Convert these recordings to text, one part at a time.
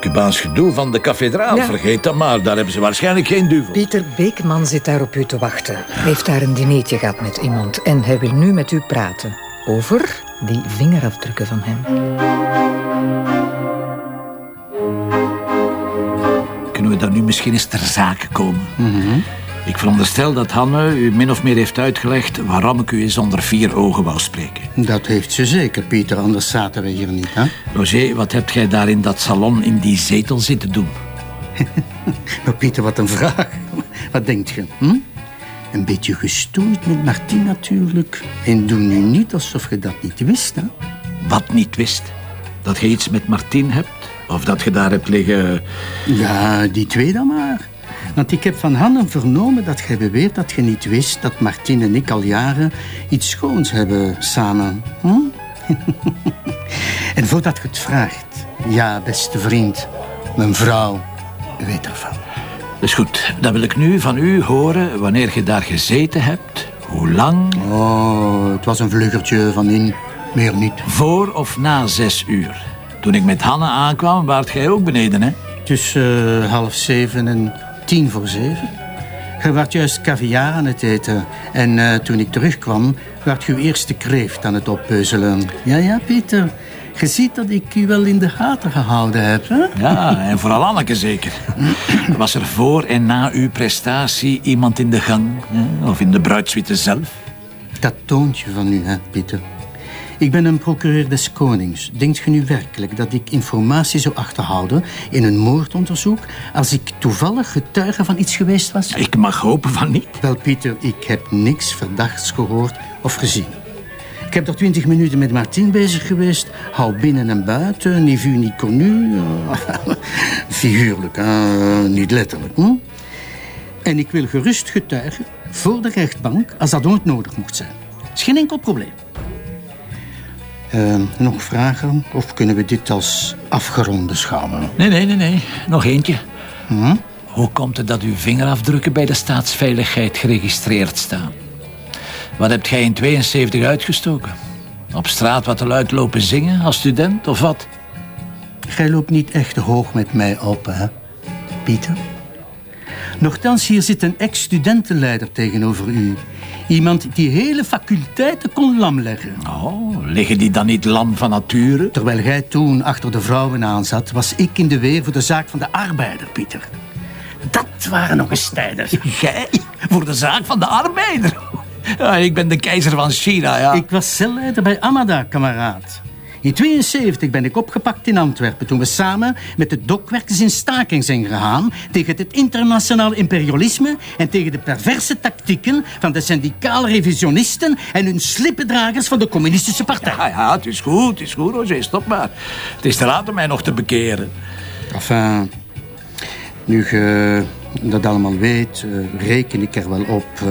Cubaans gedoe van de kathedraal. Ja. Vergeet dat maar, daar hebben ze waarschijnlijk geen duvel. Pieter Beekman zit daar op u te wachten. Hij heeft daar een dineetje gehad met iemand en hij wil nu met u praten. Over die vingerafdrukken van hem. Kunnen we dan nu misschien eens ter zake komen? Ik veronderstel dat Hanne u min of meer heeft uitgelegd... waarom ik u eens onder vier ogen wou spreken. Dat heeft ze zeker, Pieter, anders zaten we hier niet, hè? Roger, wat hebt jij daar in dat salon in die zetel zitten doen? Maar Pieter, wat een vraag. Wat denkt je? Hm? Een beetje gestoeld met Martien natuurlijk. En doe nu niet alsof je dat niet wist, hè? Wat niet wist? Dat je iets met Martien hebt? Of dat je daar hebt liggen... Ja, die twee dan maar. Want ik heb van Hanne vernomen dat jij beweert dat je niet wist dat Martien en ik al jaren iets schoons hebben samen. Hm? en voordat je het vraagt, ja, beste vriend, mijn vrouw weet ervan. Dus goed, dan wil ik nu van u horen wanneer je daar gezeten hebt. Hoe lang? Oh, het was een vluggertje van in, meer niet. Voor of na zes uur? Toen ik met Hanne aankwam, waart jij ook beneden, hè? Tussen eh, half zeven en tien voor zeven. Je werd juist caviar aan het eten. En eh, toen ik terugkwam, werd je eerste kreeft aan het oppeuzelen. Ja, ja, Pieter. Je ziet dat ik u wel in de gaten gehouden heb, hè? Ja, en vooral Anneke zeker. Was er voor en na uw prestatie iemand in de gang? Hè? Of in de bruidssuite zelf? Dat toontje van u, hè, Pieter. Ik ben een procureur des konings. Denkt je nu werkelijk dat ik informatie zou achterhouden in een moordonderzoek als ik toevallig getuige van iets geweest was? Ik mag hopen van niet. Wel, Pieter, ik heb niks verdachts gehoord of gezien. Ik heb er twintig minuten met Martien bezig geweest. Hou binnen en buiten, ni vu ni connu. eh, figuurlijk, hè, niet letterlijk. Hm? En ik wil gerust getuigen voor de rechtbank als dat ooit nodig mocht zijn. is geen enkel probleem. Eh, nog vragen? Of kunnen we dit als afgerond beschouwen? Nee, nee, nee, nee. Nog eentje. Hoe komt het dat uw vingerafdrukken bij de staatsveiligheid geregistreerd staan? Wat hebt jij in 72 uitgestoken? Op straat wat te luid lopen zingen als student of wat? Gij loopt niet echt hoog met mij op, hè, Pieter? Nochtans, hier zit een ex-studentenleider tegenover u. Iemand die hele faculteiten kon lamleggen. Oh, liggen die dan niet lam van nature? Terwijl gij toen achter de vrouwen aan zat, was ik in de weer voor de zaak van de arbeider, Pieter. Dat waren nog eens tijden. Jij? Voor de zaak van de arbeider? Ja, ik ben de keizer van China, ja. Ik was celleider bij Amada, kameraad. In 72 ben ik opgepakt in Antwerpen toen we samen met de dokwerkers in staking zijn gegaan tegen het internationaal imperialisme en tegen de perverse tactieken van de syndicale revisionisten en hun slippendragers van de communistische partij. Ja, ja, het is goed, het is goed, Roger, stop maar. Het is te laat om mij nog te bekeren. Enfin, nu je dat allemaal weet, eh, reken ik er wel op eh,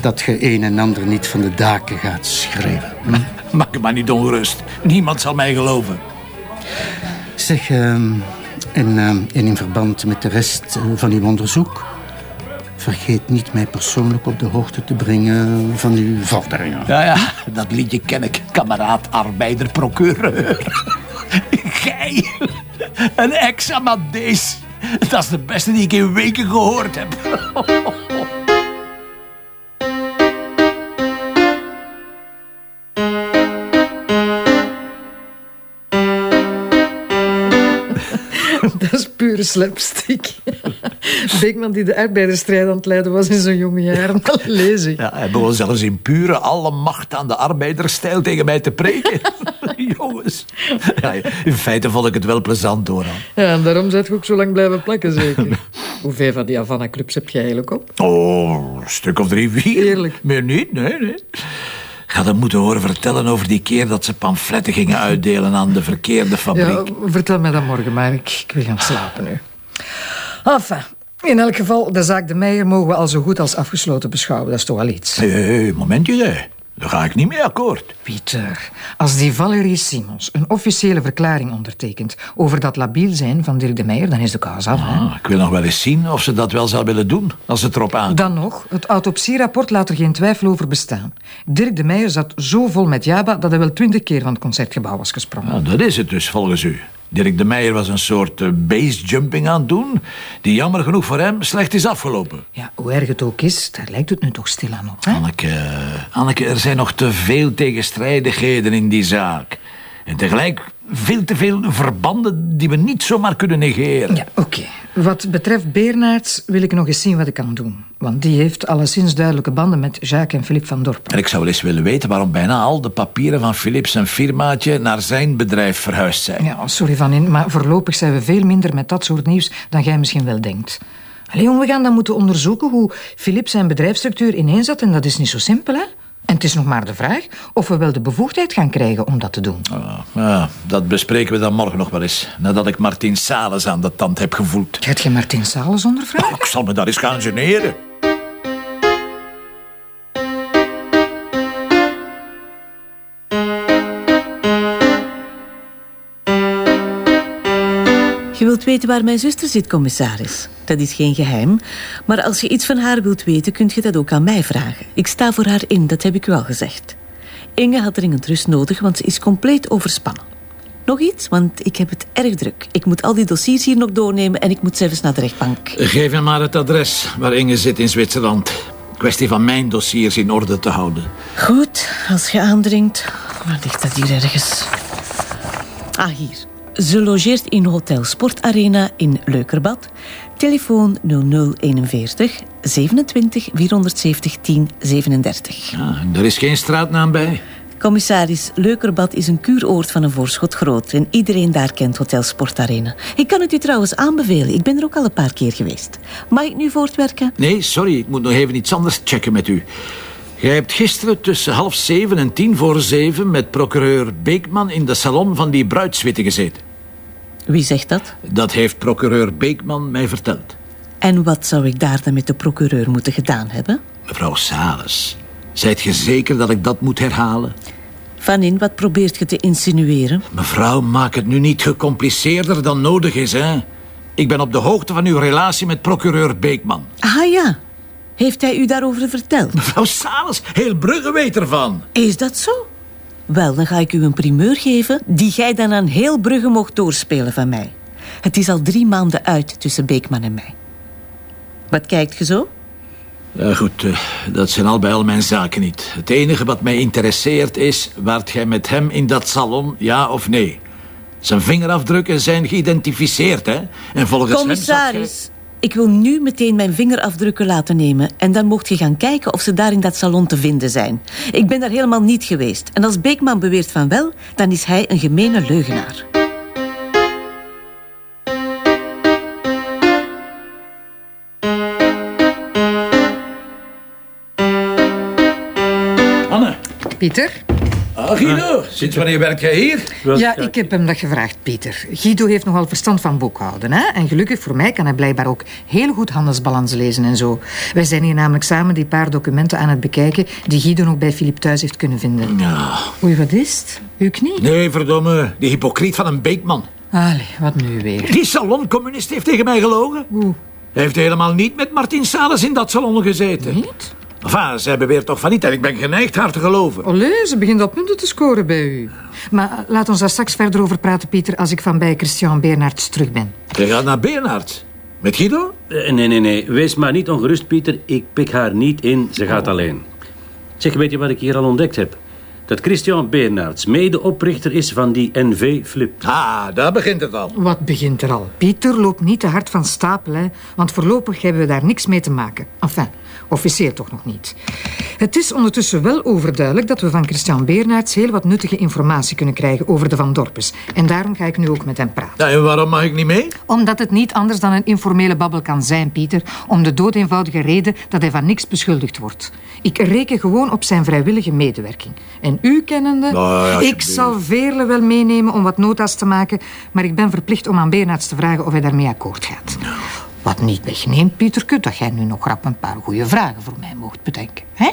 dat je een en ander niet van de daken gaat schreeuwen. Maak me maar niet ongerust. Niemand zal mij geloven. Zeg, ehm, en, ehm, en in verband met de rest eh, van uw onderzoek... vergeet niet mij persoonlijk op de hoogte te brengen van uw vorderingen. Ja, ja, dat liedje ken ik. Kameraad, arbeider, procureur. Gij, een ex-Amadeus. Dat is de beste die ik in weken gehoord heb. pure slapstick. Beekman die de arbeidersstrijd aan het leiden was in zijn jonge jaren. Lezen. Ja, hij begon zelfs in pure alle macht aan de arbeidersstijl tegen mij te preken. Jongens. Ja, in feite vond ik het wel plezant, hoor. Ja, en daarom zijn je ook zo lang blijven plakken, zeker. Hoeveel van die Havana-clubs heb jij eigenlijk op? Oh, een stuk of drie, vier. Eerlijk? Meer niet, nee, nee. Ik had hem moeten horen vertellen over die keer dat ze pamfletten gingen uitdelen aan de verkeerde fabriek. Ja, vertel mij dat morgen, maar ik, ik wil gaan slapen nu. Enfin, in elk geval, de zaak De Meijer mogen we al zo goed als afgesloten beschouwen. Dat is toch al iets. Hé, hey, momentje, hè. Daar ga ik niet mee akkoord. Pieter, als die Valerie Simons een officiële verklaring ondertekent over dat labiel zijn van Dirk de Meijer, dan is de kaas af. hè? Ah, ik wil nog wel eens zien of ze dat wel zou willen doen, als het erop aankomt. Dan nog, het autopsierapport laat er geen twijfel over bestaan. Dirk de Meijer zat zo vol met jaba dat hij wel twintig keer van het concertgebouw was gesprongen. Nou, dat is het dus, volgens u. Dirk de Meijer was een soort uh, basejumping aan het doen... die jammer genoeg voor hem slecht is afgelopen. Ja, hoe erg het ook is, daar lijkt het nu toch stilaan op. Hè? Anneke, Anneke, er zijn nog te veel tegenstrijdigheden in die zaak. En tegelijk veel te veel verbanden die we niet zomaar kunnen negeren. Ja, oké. Wat betreft Beernaerts wil ik nog eens zien wat ik kan doen. Want die heeft alleszins duidelijke banden met Jacques en Philippe van Dorp. En ik zou wel eens willen weten waarom bijna al de papieren van Philippe zijn firmaatje naar zijn bedrijf verhuisd zijn. Ja, sorry Van In, maar voorlopig zijn we veel minder met dat soort nieuws dan jij misschien wel denkt. Allee, we gaan dan moeten onderzoeken hoe Philippe zijn bedrijfsstructuur ineenzat en dat is niet zo simpel, hè? En het is nog maar de vraag of we wel de bevoegdheid gaan krijgen om dat te doen. Ah, ja, dat bespreken we dan morgen nog wel eens. Nadat ik Martin Sales aan de tand heb gevoeld. Gaat je Martin Sales ondervragen? Oh, ik zal me daar eens gaan generen. Je wilt weten waar mijn zuster zit, commissaris. Dat is geen geheim. Maar als je iets van haar wilt weten, kunt je dat ook aan mij vragen. Ik sta voor haar in, dat heb ik u al gezegd. Inge had dringend rust nodig, want ze is compleet overspannen. Nog iets, want ik heb het erg druk. Ik moet al die dossiers hier nog doornemen en ik moet zelfs naar de rechtbank. Geef hem maar het adres waar Inge zit in Zwitserland. Kwestie van mijn dossiers in orde te houden. Goed, als je aandringt. Waar ligt dat hier ergens? Ah, hier. Ze logeert in Hotel Sportarena in Leukerbad. Telefoon 0041 27 470 10 37. Ja, er is geen straatnaam bij. Commissaris, Leukerbad is een kuuroord van een voorschot groot. En iedereen daar kent Hotel Sportarena. Ik kan het u trouwens aanbevelen. Ik ben er ook al een paar keer geweest. Mag ik nu voortwerken? Nee, sorry. Ik moet nog even iets anders checken met u. Jij hebt gisteren tussen half zeven en tien voor zeven... met procureur Beekman in de salon van die bruidswitte gezeten. Wie zegt dat? Dat heeft procureur Beekman mij verteld. En wat zou ik daar dan met de procureur moeten gedaan hebben? Mevrouw Sales, zijt je zeker dat ik dat moet herhalen? Van in, wat probeert je te insinueren? Mevrouw, maak het nu niet gecompliceerder dan nodig is, hè? Ik ben op de hoogte van uw relatie met procureur Beekman. Ah ja, heeft hij u daarover verteld? Mevrouw Sales, heel Brugge weet ervan. Is dat zo? Wel, dan ga ik u een primeur geven die jij dan aan heel Brugge mocht doorspelen van mij. Het is al drie maanden uit tussen Beekman en mij. Wat kijkt je zo? Ja, goed, uh, dat zijn al bij al mijn zaken niet. Het enige wat mij interesseert is... waart jij met hem in dat salon, ja of nee? Zijn vingerafdrukken zijn geïdentificeerd, hè? En volgens Commissaris, ik wil nu meteen mijn vingerafdrukken laten nemen... en dan mocht je gaan kijken of ze daar in dat salon te vinden zijn. Ik ben daar helemaal niet geweest. En als Beekman beweert van wel, dan is hij een gemene leugenaar. Anne. Pieter? Ah, Guido, sinds wanneer werkt jij hier? Ja, ik heb hem dat gevraagd, Pieter. Guido heeft nogal verstand van boekhouden. Hè? En gelukkig voor mij kan hij blijkbaar ook heel goed handelsbalans lezen en zo. Wij zijn hier namelijk samen die paar documenten aan het bekijken... die Guido nog bij Filip thuis heeft kunnen vinden. Ja. Oei, wat is het? Uw knie? Nee, verdomme. Die hypocriet van een Beekman. Allee, wat nu weer? Die saloncommunist heeft tegen mij gelogen. Hoe? Hij heeft helemaal niet met Martin Sales in dat salon gezeten. Niet? Enfin, zij beweert toch van niet en ik ben geneigd haar te geloven. Olé, ze begint op punten te scoren bij u. Maar laat ons daar straks verder over praten, Pieter... als ik van bij Christian Bernards terug ben. Je gaat naar Bernhard. Met Guido? Uh, nee, nee, nee. Wees maar niet ongerust, Pieter. Ik pik haar niet in. Ze gaat alleen. Zeg, weet je wat ik hier al ontdekt heb? Dat Christian Bernards medeoprichter is van die NV Flip. Ah, daar begint het al. Wat begint er al? Pieter loopt niet te hard van stapel, hè? Want voorlopig hebben we daar niks mee te maken. Enfin, officieel toch nog niet. Het is ondertussen wel overduidelijk dat we van Christian Bernards heel wat nuttige informatie kunnen krijgen over de Van Dorpes. En daarom ga ik nu ook met hem praten. Ja, en waarom mag ik niet mee? Omdat het niet anders dan een informele babbel kan zijn, Pieter. Om de doodeenvoudige reden dat hij van niks beschuldigd wordt. Ik reken gewoon op zijn vrijwillige medewerking. En u kennende, Nou, ja, ik zal Veerle wel meenemen om wat nota's te maken, maar ik ben verplicht om aan Bernards te vragen of hij daarmee akkoord gaat. Wat niet wegneemt, Pieterke, dat jij nu nog rap een paar goede vragen voor mij mocht bedenken. Hè?